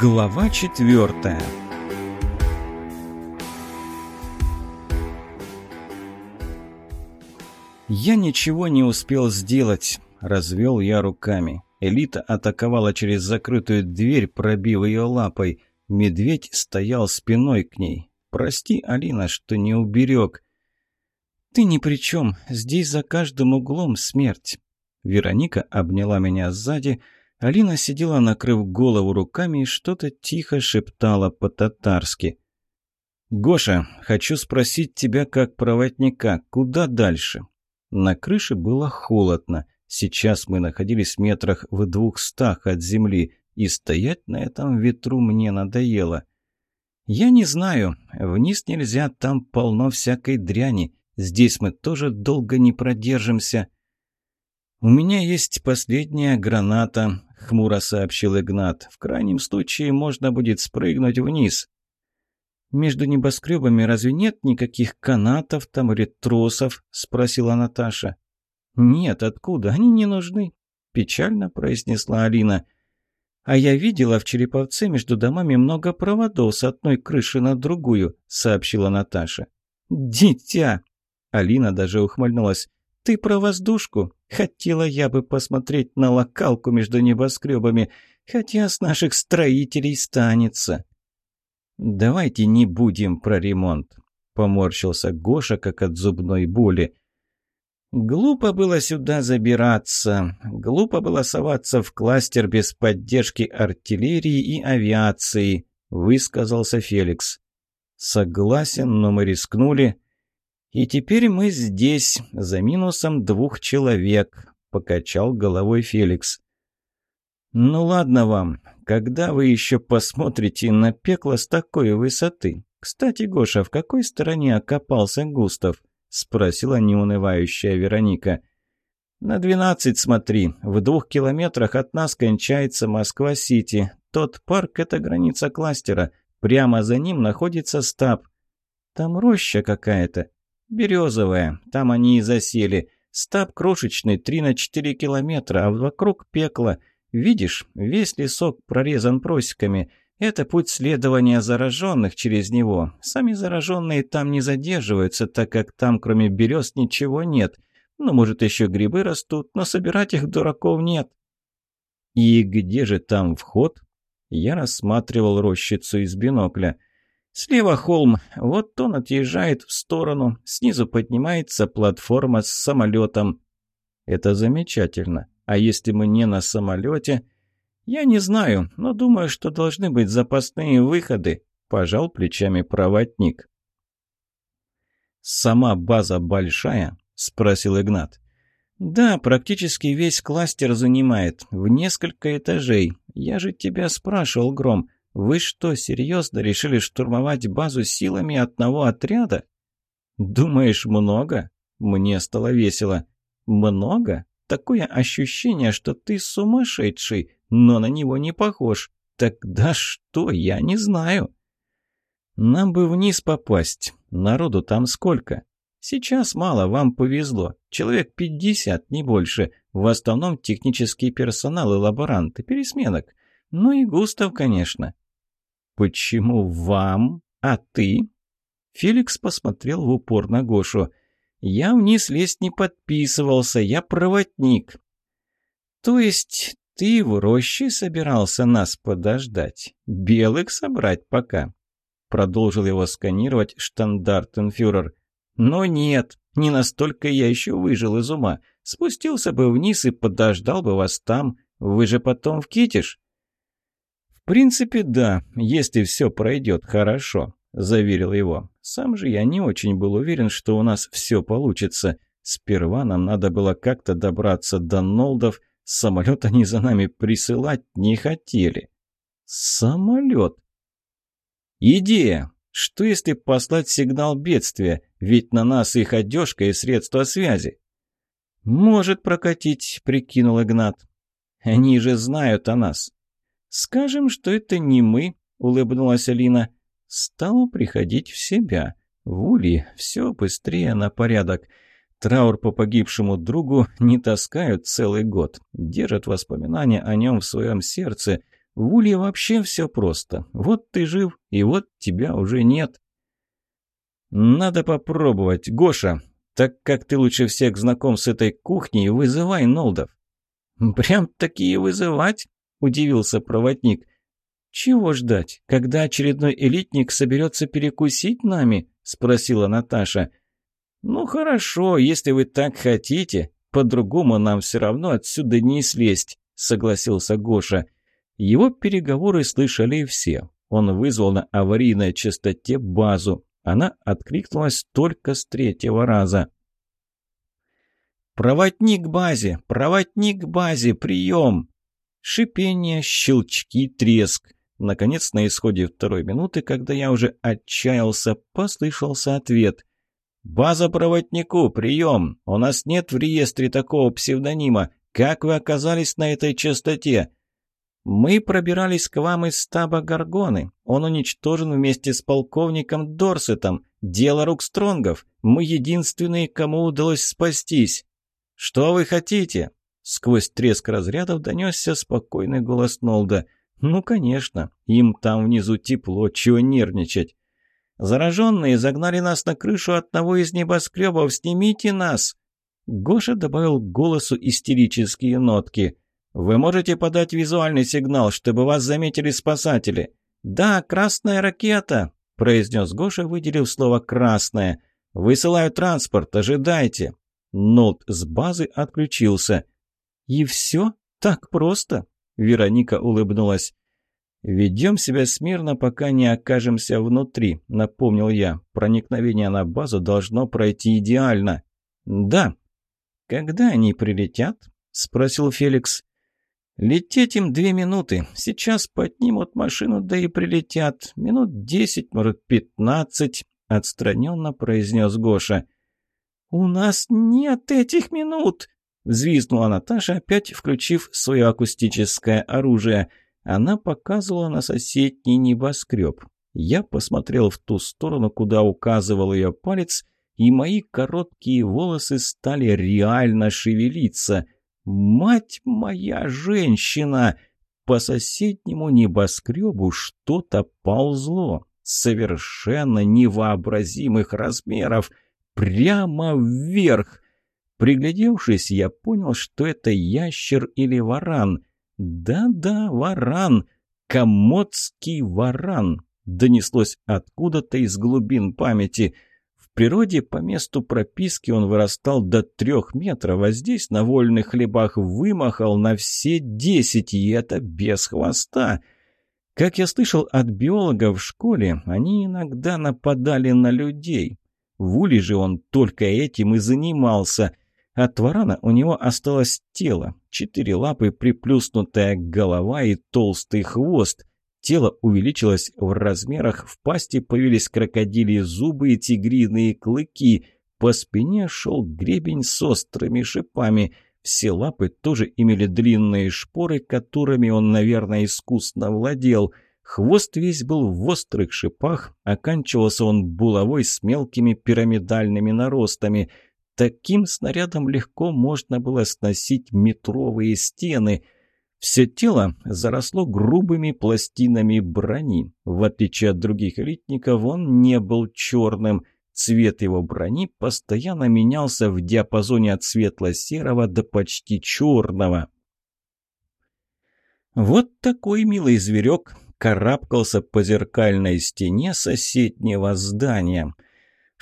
Глава четвертая Я ничего не успел сделать, развел я руками. Элита атаковала через закрытую дверь, пробив ее лапой. Медведь стоял спиной к ней. «Прости, Алина, что не уберег». «Ты ни при чем. Здесь за каждым углом смерть». Вероника обняла меня сзади, Алина сидела, накрыв голову руками, и что-то тихо шептала по-татарски. «Гоша, хочу спросить тебя как проводника, куда дальше?» На крыше было холодно. Сейчас мы находились в метрах в двухстах от земли, и стоять на этом ветру мне надоело. «Я не знаю. Вниз нельзя, там полно всякой дряни. Здесь мы тоже долго не продержимся». «У меня есть последняя граната», — хмуро сообщил Игнат. «В крайнем случае можно будет спрыгнуть вниз». «Между небоскребами разве нет никаких канатов там или тросов?» — спросила Наташа. «Нет, откуда? Они не нужны», — печально произнесла Алина. «А я видела в Череповце между домами много проводов с одной крыши на другую», — сообщила Наташа. «Дитя!» — Алина даже ухмыльнулась. «Ты про воздушку? Хотела я бы посмотреть на локалку между небоскребами, хотя с наших строителей станется». «Давайте не будем про ремонт», — поморщился Гоша, как от зубной боли. Глупо было сюда забираться, глупо было соваться в кластер без поддержки артиллерии и авиации, высказался Феликс. Согласен, но мы рискнули. И теперь мы здесь, за минусом двух человек, покачал головой Феликс. Ну ладно вам, когда вы еще посмотрите на пекло с такой высоты? Кстати, Гоша, в какой стороне окопался Густав? — спросила неунывающая Вероника. «На двенадцать смотри. В двух километрах от нас кончается Москва-Сити. Тот парк — это граница кластера. Прямо за ним находится стаб. Там роща какая-то. Березовая. Там они и засели. Стаб крошечный, три на четыре километра, а вокруг пекло. Видишь, весь лесок прорезан просеками». Это путь следования зараженных через него. Сами зараженные там не задерживаются, так как там кроме берез ничего нет. Ну, может, еще грибы растут, но собирать их дураков нет. И где же там вход? Я рассматривал рощицу из бинокля. Слева холм, вот он отъезжает в сторону, снизу поднимается платформа с самолетом. Это замечательно. А если мы не на самолете, «Я не знаю, но думаю, что должны быть запасные выходы», – пожал плечами проводник. «Сама база большая?» – спросил Игнат. «Да, практически весь кластер занимает, в несколько этажей. Я же тебя спрашивал, Гром, вы что, серьезно решили штурмовать базу силами одного отряда?» «Думаешь, много?» Мне стало весело. «Много? Такое ощущение, что ты сумасшедший, но на него не похож. Тогда что, я не знаю. Нам бы вниз попасть. Народу там сколько? Сейчас мало, вам повезло. Человек пятьдесят, не больше. В основном технический персонал и лаборанты, пересменок. Ну и Густав, конечно. Почему вам, а ты? Феликс посмотрел в упор на Гошу. «Я вниз лезть не подписывался, я проводник». «То есть ты в роще собирался нас подождать? Белых собрать пока?» Продолжил его сканировать штандартенфюрер. «Но нет, не настолько я еще выжил из ума. Спустился бы вниз и подождал бы вас там. Вы же потом вкитишь?» «В принципе, да, если все пройдет хорошо», — заверил его. «Сам же я не очень был уверен, что у нас все получится. Сперва нам надо было как-то добраться до Нолдов, — Самолет они за нами присылать не хотели. Самолет. Идея. Что если послать сигнал бедствия? Ведь на нас их одежка и средства связи. Может прокатить, прикинул Игнат. Они же знают о нас. Скажем, что это не мы, улыбнулась Алина. Стала приходить в себя. В Улье все быстрее на порядок. Траур по погибшему другу не таскают целый год, держат воспоминания о нем в своем сердце, В Улье вообще все просто. Вот ты жив, и вот тебя уже нет. Надо попробовать. Гоша, так как ты лучше всех знаком с этой кухней, вызывай Нолдов. Прям такие вызывать? Удивился проводник. «Чего ждать? Когда очередной элитник соберется перекусить нами?» – спросила Наташа. «Ну хорошо, если вы так хотите. По-другому нам все равно отсюда не слезть», – согласился Гоша. Его переговоры слышали все. Он вызвал на аварийной частоте базу. Она откликнулась только с третьего раза. «Проводник базе! Проводник базе! Прием!» Шипение, щелчки, треск. Наконец, на исходе второй минуты, когда я уже отчаялся, послышался ответ. «База проводнику, прием! У нас нет в реестре такого псевдонима. Как вы оказались на этой частоте?» «Мы пробирались к вам из стаба Гаргоны. Он уничтожен вместе с полковником Дорсетом. Дело рук Стронгов. Мы единственные, кому удалось спастись». «Что вы хотите?» Сквозь треск разрядов донесся спокойный голос Нолда – ну, конечно, им там внизу тепло, чего нервничать. Зараженные загнали нас на крышу одного из небоскребов, снимите нас!» Гоша добавил голосу истерические нотки. «Вы можете подать визуальный сигнал, чтобы вас заметили спасатели?» «Да, красная ракета!» – произнес Гоша, выделив слово «красная». «Высылаю транспорт, ожидайте!» Нот с базы отключился. «И все? Так просто?» Вероника улыбнулась. «Ведем себя смирно, пока не окажемся внутри», — напомнил я. «Проникновение на базу должно пройти идеально». «Да». «Когда они прилетят?» — спросил Феликс. «Лететь им две минуты. Сейчас поднимут машину, да и прилетят. Минут десять, может, пятнадцать», — отстраненно произнес Гоша. «У нас нет этих минут!» Взвизгнула Наташа, опять включив свое акустическое оружие. Она показывала на соседний небоскреб. Я посмотрел в ту сторону, куда указывал ее палец, и мои короткие волосы стали реально шевелиться. «Мать моя женщина!» По соседнему небоскребу что-то ползло, совершенно невообразимых размеров, прямо вверх. Приглядевшись, я понял, что это ящер или варан. Да-да, варан. Комодский варан. Донеслось откуда-то из глубин памяти. В природе по месту прописки он вырастал до трех метров, а здесь на вольных хлебах вымахал на все десять, и это без хвоста. Как я слышал от биологов в школе, они иногда нападали на людей. В Уле же он только этим и занимался – от варана у него осталось тело, четыре лапы, приплюснутая голова и толстый хвост. Тело увеличилось в размерах, в пасти появились крокодилии зубы и тигриные клыки. По спине шел гребень с острыми шипами. Все лапы тоже имели длинные шпоры, которыми он, наверное, искусно владел. Хвост весь был в острых шипах, оканчивался он булавой с мелкими пирамидальными наростами – Таким снарядом легко можно было сносить метровые стены. Все тело заросло грубыми пластинами брони. В отличие от других элитников, он не был черным. Цвет его брони постоянно менялся в диапазоне от светло-серого до почти черного. Вот такой милый зверек карабкался по зеркальной стене соседнего здания.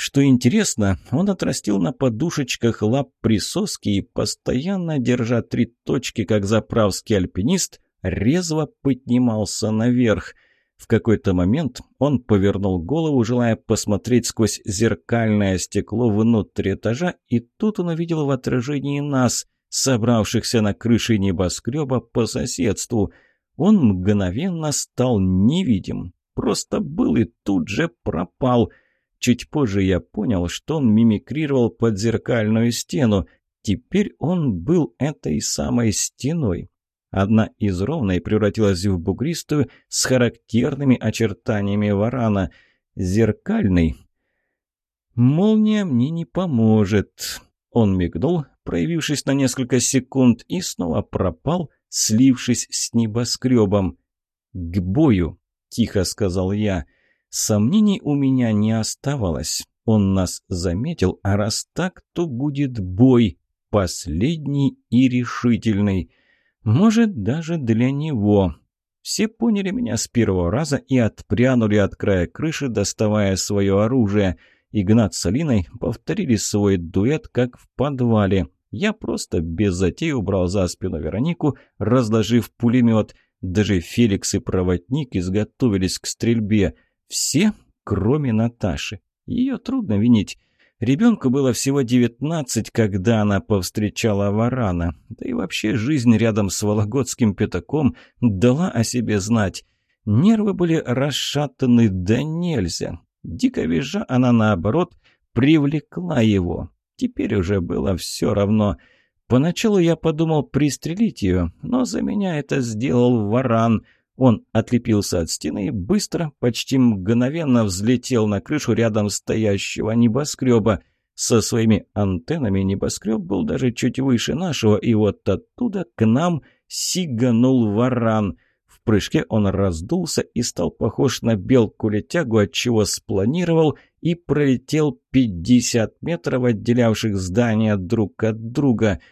Что интересно, он отрастил на подушечках лап присоски и, постоянно держа три точки, как заправский альпинист, резво поднимался наверх. В какой-то момент он повернул голову, желая посмотреть сквозь зеркальное стекло внутрь этажа, и тут он увидел в отражении нас, собравшихся на крыше небоскреба по соседству. Он мгновенно стал невидим, просто был и тут же пропал — Чуть позже я понял, что он мимикрировал под зеркальную стену. Теперь он был этой самой стеной. Одна из ровной превратилась в бугристую с характерными очертаниями варана. Зеркальный. «Молния мне не поможет». Он мигнул, проявившись на несколько секунд, и снова пропал, слившись с небоскребом. «К бою!» – тихо сказал я. Сомнений у меня не оставалось. Он нас заметил, а раз так, то будет бой. Последний и решительный. Может, даже для него. Все поняли меня с первого раза и отпрянули от края крыши, доставая свое оружие. Игнат с Алиной повторили свой дуэт, как в подвале. Я просто без затей убрал за спину Веронику, разложив пулемет. Даже Феликс и проводник изготовились к стрельбе. Все, кроме Наташи. Ее трудно винить. Ребенку было всего девятнадцать, когда она повстречала варана. Да и вообще жизнь рядом с Вологодским пятаком дала о себе знать. Нервы были расшатаны да нельзя. Дико визжа, она, наоборот, привлекла его. Теперь уже было все равно. Поначалу я подумал пристрелить ее, но за меня это сделал варан — он отлепился от стены и быстро, почти мгновенно взлетел на крышу рядом стоящего небоскреба. Со своими антеннами небоскреб был даже чуть выше нашего, и вот оттуда к нам сиганул варан. В прыжке он раздулся и стал похож на белку-летягу, отчего спланировал и пролетел 50 метров, отделявших здания друг от друга —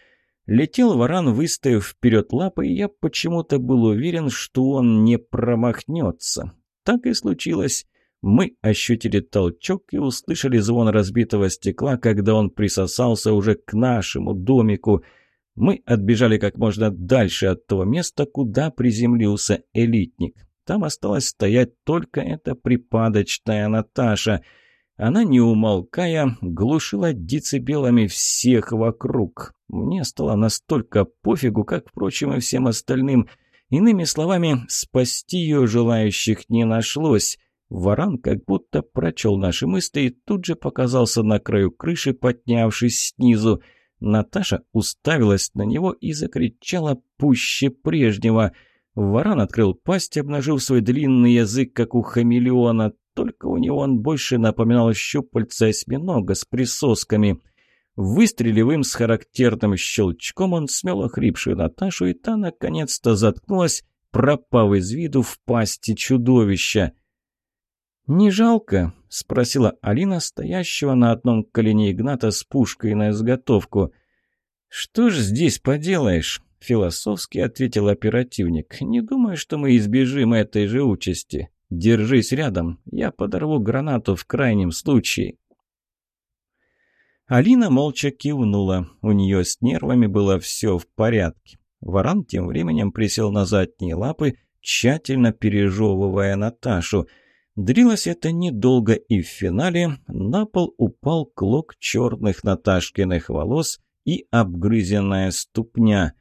Летел варан, выставив вперед лапы, и я почему-то был уверен, что он не промахнется. Так и случилось. Мы ощутили толчок и услышали звон разбитого стекла, когда он присосался уже к нашему домику. Мы отбежали как можно дальше от того места, куда приземлился элитник. Там осталась стоять только эта припадочная Наташа — она, не умолкая, глушила децибелами всех вокруг. Мне стало настолько пофигу, как, впрочем, и всем остальным. Иными словами, спасти ее желающих не нашлось. Варан как будто прочел наши мысли и тут же показался на краю крыши, поднявшись снизу. Наташа уставилась на него и закричала пуще прежнего. Варан открыл пасть, обнажив свой длинный язык, как у хамелеона. Него он больше напоминал щупальца осьминога с присосками. Выстрелив им с характерным щелчком, он смел охрипшую Наташу, и та наконец-то заткнулась, пропав из виду в пасти чудовища. «Не жалко?» — спросила Алина, стоящего на одном колене Игната с пушкой на изготовку. «Что ж здесь поделаешь?» — философски ответил оперативник. «Не думаю, что мы избежим этой же участи. Держись рядом, я подорву гранату в крайнем случае». Алина молча кивнула. У нее с нервами было все в порядке. Варан тем временем присел на задние лапы, тщательно пережевывая Наташу. Дрилось это недолго, и в финале на пол упал клок черных Наташкиных волос и обгрызенная ступня.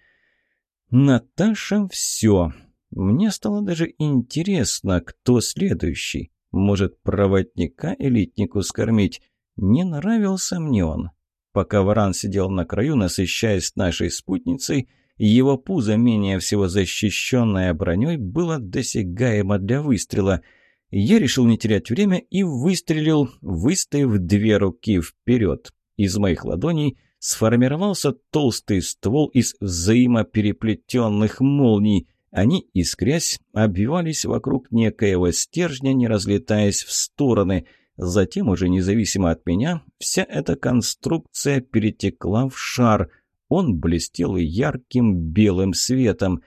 Наташа все. Мне стало даже интересно, кто следующий. Может, проводника элитнику скормить? Не нравился мне он. Пока варан сидел на краю, насыщаясь нашей спутницей, его пузо, менее всего защищенное броней, было досягаемо для выстрела. Я решил не терять время и выстрелил, выставив две руки вперед. Из моих ладоней сформировался толстый ствол из взаимопереплетенных молний — они, искрясь, обвивались вокруг некоего стержня, не разлетаясь в стороны. Затем, уже независимо от меня, вся эта конструкция перетекла в шар. Он блестел ярким белым светом.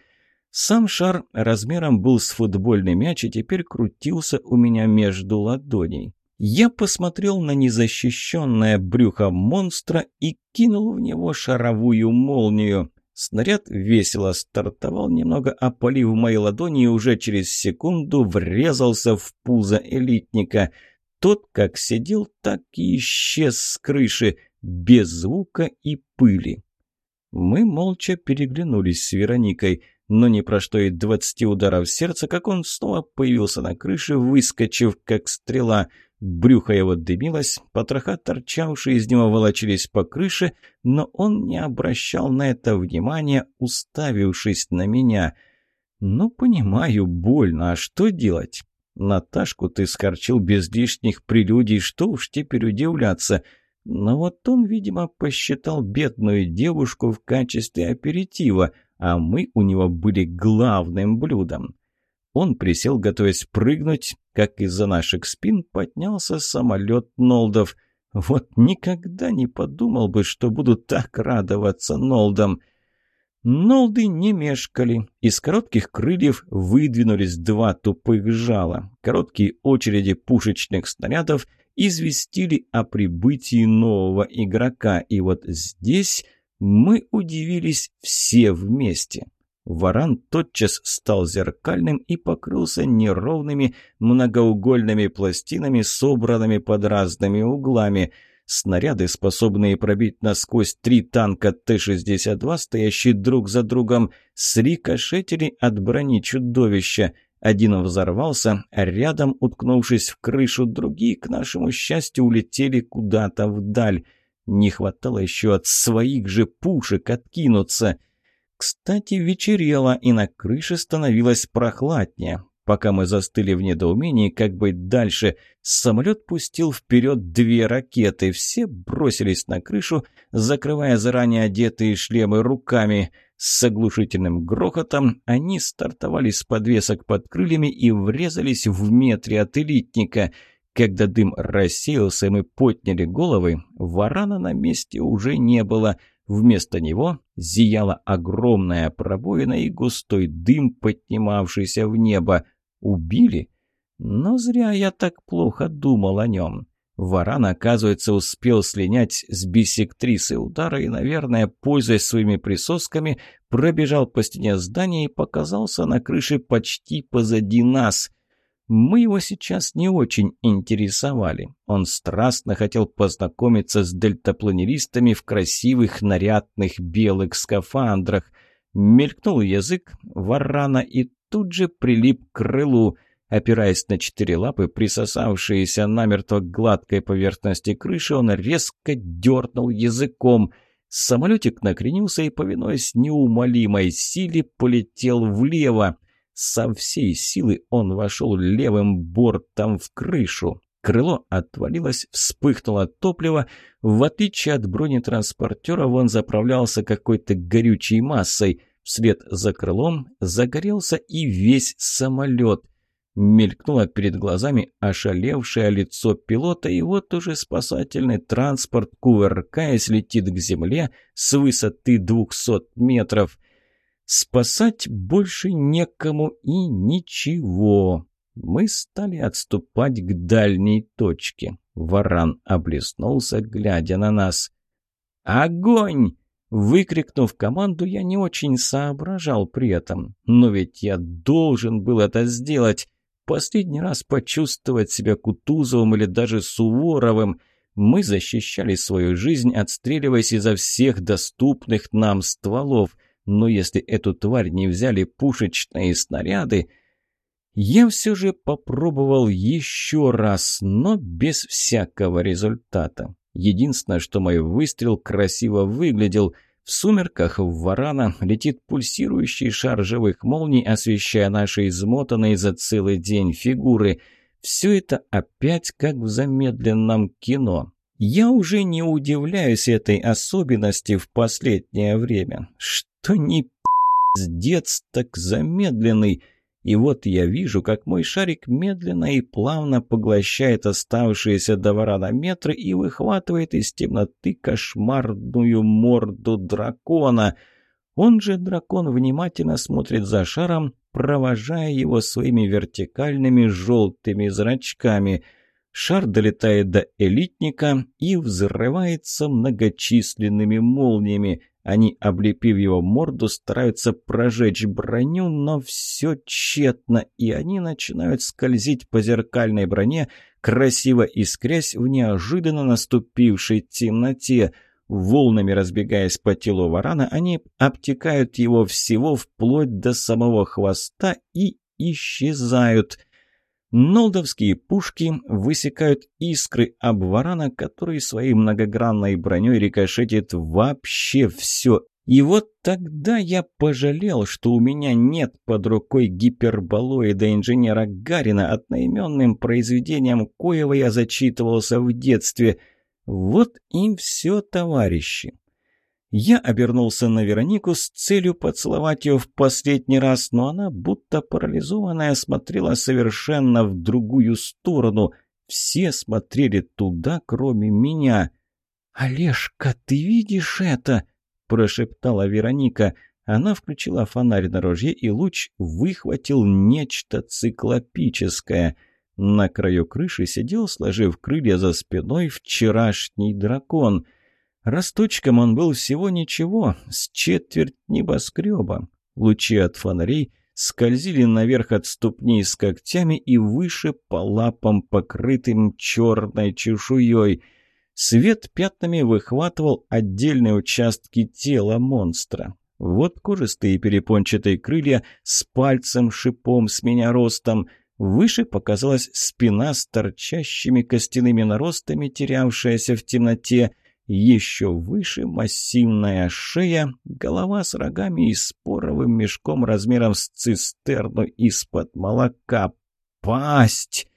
Сам шар размером был с футбольный мяч и теперь крутился у меня между ладоней. Я посмотрел на незащищенное брюхо монстра и кинул в него шаровую молнию. Снаряд весело стартовал, немного опалив мои ладони и уже через секунду врезался в пузо элитника. Тот как сидел, так и исчез с крыши, без звука и пыли. Мы молча переглянулись с Вероникой, но не прошло и двадцати ударов сердца, как он снова появился на крыше, выскочив как стрела — Брюхо его дымилось, потроха, торчавшие из него, волочились по крыше, но он не обращал на это внимания, уставившись на меня. «Ну, понимаю, больно, а что делать?» «Наташку ты скорчил без лишних прелюдий, что уж теперь удивляться?» Но вот он, видимо, посчитал бедную девушку в качестве аперитива, а мы у него были главным блюдом. Он присел, готовясь прыгнуть, как из-за наших спин поднялся самолет Нолдов. Вот никогда не подумал бы, что буду так радоваться Нолдам. Нолды не мешкали. Из коротких крыльев выдвинулись два тупых жала. Короткие очереди пушечных снарядов известили о прибытии нового игрока. И вот здесь мы удивились все вместе. Варан тотчас стал зеркальным и покрылся неровными многоугольными пластинами, собранными под разными углами. Снаряды, способные пробить насквозь три танка Т-62, стоящие друг за другом, срикошетили от брони чудовища. Один взорвался, а рядом, уткнувшись в крышу, другие, к нашему счастью, улетели куда-то вдаль. Не хватало еще от своих же пушек откинуться — кстати, вечерело, и на крыше становилось прохладнее. Пока мы застыли в недоумении, как быть дальше, самолет пустил вперед две ракеты. Все бросились на крышу, закрывая заранее одетые шлемы руками. С оглушительным грохотом они стартовали с подвесок под крыльями и врезались в метре от элитника. Когда дым рассеялся и мы подняли головы, варана на месте уже не было — Вместо него зияла огромная пробоина и густой дым, поднимавшийся в небо. Убили? Но зря я так плохо думал о нем. Варан, оказывается, успел слинять с бисектрисы удара и, наверное, пользуясь своими присосками, пробежал по стене здания и показался на крыше почти позади нас — мы его сейчас не очень интересовали. Он страстно хотел познакомиться с дельтапланеристами в красивых, нарядных белых скафандрах. Мелькнул язык варана и тут же прилип к крылу. Опираясь на четыре лапы, присосавшиеся намертво к гладкой поверхности крыши, он резко дернул языком. Самолетик накренился и, повинуясь неумолимой силе, полетел влево. Со всей силы он вошел левым бортом в крышу. Крыло отвалилось, вспыхнуло топливо. В отличие от бронетранспортера, он заправлялся какой-то горючей массой. Вслед за крылом загорелся и весь самолет. Мелькнуло перед глазами ошалевшее лицо пилота, и вот уже спасательный транспорт, кувыркаясь, летит к земле с высоты двухсот метров. Спасать больше некому и ничего. Мы стали отступать к дальней точке. Варан облеснулся, глядя на нас. «Огонь!» Выкрикнув команду, я не очень соображал при этом. Но ведь я должен был это сделать. Последний раз почувствовать себя Кутузовым или даже Суворовым. Мы защищали свою жизнь, отстреливаясь изо всех доступных нам стволов – но если эту тварь не взяли пушечные снаряды... Я все же попробовал еще раз, но без всякого результата. Единственное, что мой выстрел красиво выглядел. В сумерках в варана летит пульсирующий шар живых молний, освещая наши измотанные за целый день фигуры. Все это опять как в замедленном кино. Я уже не удивляюсь этой особенности в последнее время. Что не пиздец, так замедленный. И вот я вижу, как мой шарик медленно и плавно поглощает оставшиеся до варана метры и выхватывает из темноты кошмарную морду дракона. Он же, дракон, внимательно смотрит за шаром, провожая его своими вертикальными желтыми зрачками — Шар долетает до элитника и взрывается многочисленными молниями. Они, облепив его морду, стараются прожечь броню, но все тщетно, и они начинают скользить по зеркальной броне, красиво искрясь в неожиданно наступившей темноте. Волнами разбегаясь по телу варана, они обтекают его всего вплоть до самого хвоста и исчезают — Нолдовские пушки высекают искры об варана, который своей многогранной броней рикошетит вообще все. И вот тогда я пожалел, что у меня нет под рукой гиперболоида инженера Гарина, одноименным произведением коего я зачитывался в детстве. Вот и все, товарищи. Я обернулся на Веронику с целью поцеловать ее в последний раз, но она, будто парализованная, смотрела совершенно в другую сторону. Все смотрели туда, кроме меня. «Олежка, ты видишь это?» – прошептала Вероника. Она включила фонарь на ружье, и луч выхватил нечто циклопическое. На краю крыши сидел, сложив крылья за спиной, вчерашний дракон – Росточком он был всего ничего, с четверть небоскреба. Лучи от фонарей скользили наверх от ступней с когтями и выше по лапам, покрытым черной чешуей. Свет пятнами выхватывал отдельные участки тела монстра. Вот кожистые перепончатые крылья с пальцем-шипом с меня ростом. Выше показалась спина с торчащими костяными наростами, терявшаяся в темноте — еще выше массивная шея, голова с рогами и споровым мешком размером с цистерну из-под молока. Пасть!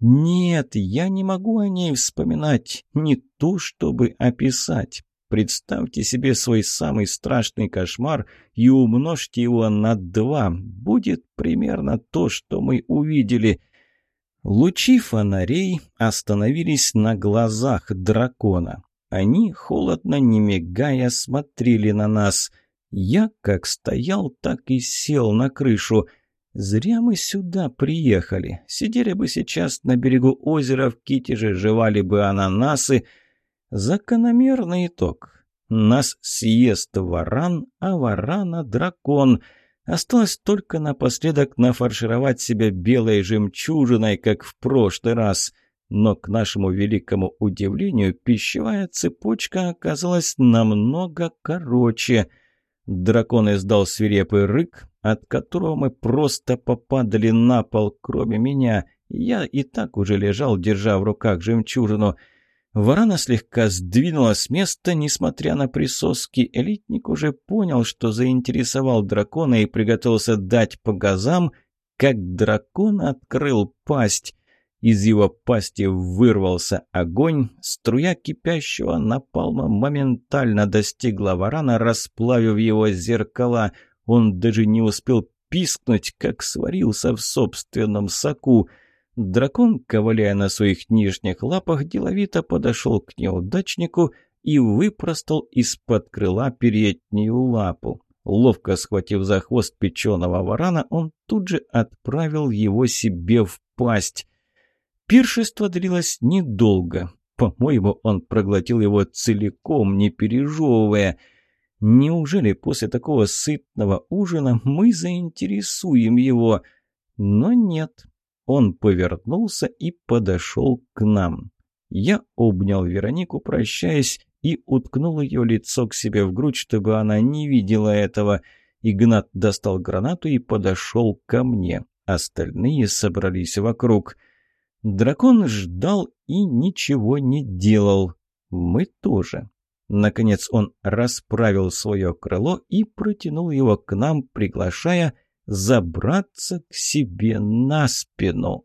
Нет, я не могу о ней вспоминать, не то чтобы описать. Представьте себе свой самый страшный кошмар и умножьте его на два. Будет примерно то, что мы увидели. Лучи фонарей остановились на глазах дракона. Они, холодно не мигая, смотрели на нас. Я как стоял, так и сел на крышу. Зря мы сюда приехали. Сидели бы сейчас на берегу озера в Китеже, жевали бы ананасы. Закономерный итог. Нас съест варан, а варана дракон. Осталось только напоследок нафаршировать себя белой жемчужиной, как в прошлый раз — но, к нашему великому удивлению, пищевая цепочка оказалась намного короче. Дракон издал свирепый рык, от которого мы просто попадали на пол, кроме меня. Я и так уже лежал, держа в руках жемчужину. Варана слегка сдвинула с места, несмотря на присоски. Элитник уже понял, что заинтересовал дракона и приготовился дать по газам, как дракон открыл пасть. Из его пасти вырвался огонь, струя кипящего напалма моментально достигла варана, расплавив его зеркала. Он даже не успел пискнуть, как сварился в собственном соку. Дракон, ковыляя на своих нижних лапах, деловито подошел к неудачнику и выпростал из-под крыла переднюю лапу. Ловко схватив за хвост печеного варана, он тут же отправил его себе в пасть. Пиршество длилось недолго. По-моему, он проглотил его целиком, не пережевывая. Неужели после такого сытного ужина мы заинтересуем его? Но нет. Он повернулся и подошел к нам. Я обнял Веронику, прощаясь, и уткнул ее лицо к себе в грудь, чтобы она не видела этого. Игнат достал гранату и подошел ко мне. Остальные собрались вокруг — Дракон ждал и ничего не делал. Мы тоже. Наконец он расправил свое крыло и протянул его к нам, приглашая забраться к себе на спину.